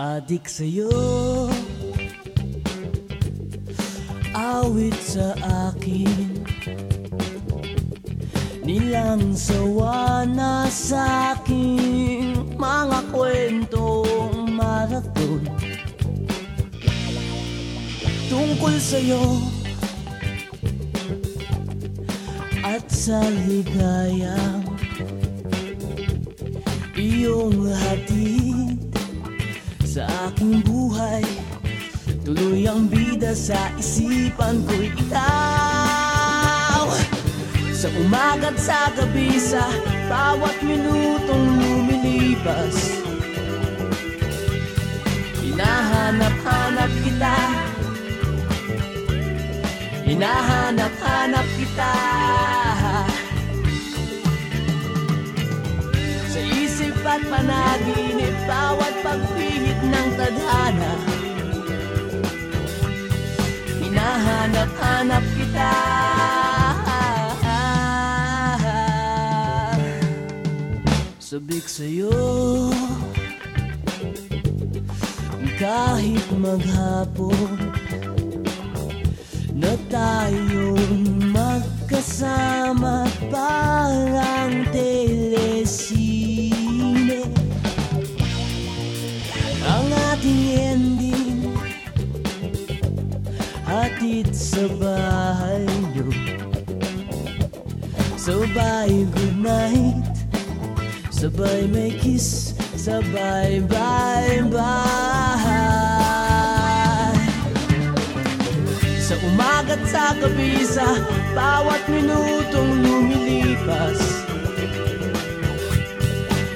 Adik sa'yo. Awit sa akin. Nilang sawa na sa aking Mga kwentong marathon. Tungkol sa'yo. At sa ligayang Iyong hatid Tuloy ang bida sa isipan ko ikaw. Sa umaga't sa gabi sa bawat minutong lumilipas Hinahanap-hanap kita. Hinahanap-hanap kita. Sa isip at panaginip Bawat pagpihit ng tadhana Hinahanap-hanap kita. Sabik sa'yo. Kahit maghapon Na tayong magkasama Parang telesine Hatid sa bahay nyo Sabay good night. Sabay may kiss Sabay bye bye. Sa umaga't sa gabi sa Bawat minutong lumilipas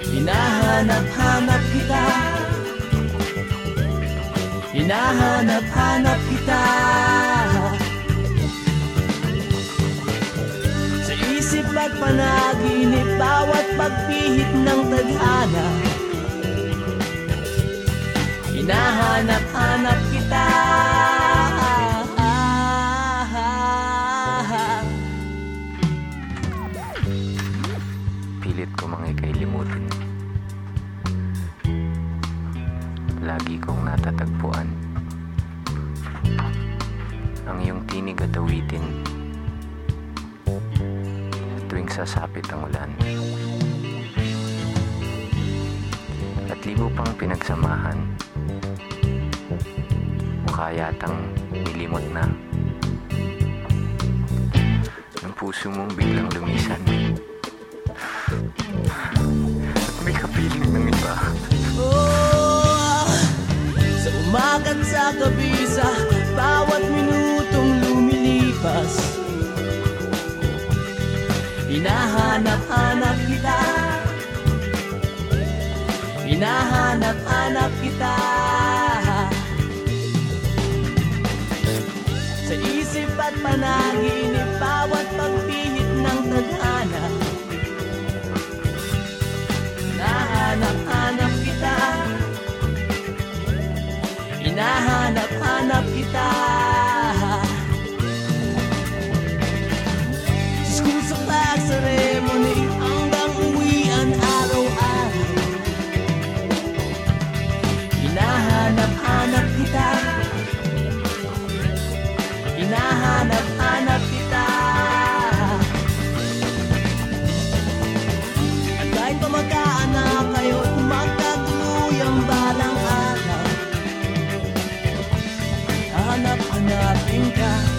Hinahanap-hanap kita. Hinahanap-hanap kita Sa isip at panaginip Bawat pagpihit ng tadhana Hinahanap-hanap kita Pilit ko mga ikay limutin. Lagi kong natatagpuan. Ang iyong tinig at awitin. Tuwing sasapit ang ulan. At libo pang pinagsamahan. Mukha yatang nilimot na. Ang puso mong biglang lumisan. Hinahanap-hanap kita. Sa isip at panaginip Bawat pagpihit ng tadhana. Hinahanap-hanap kita. Hinahanap-hanap kita. School sa flag Kahit pa kayo Kung balang araw. Hahanap-hanapin ka.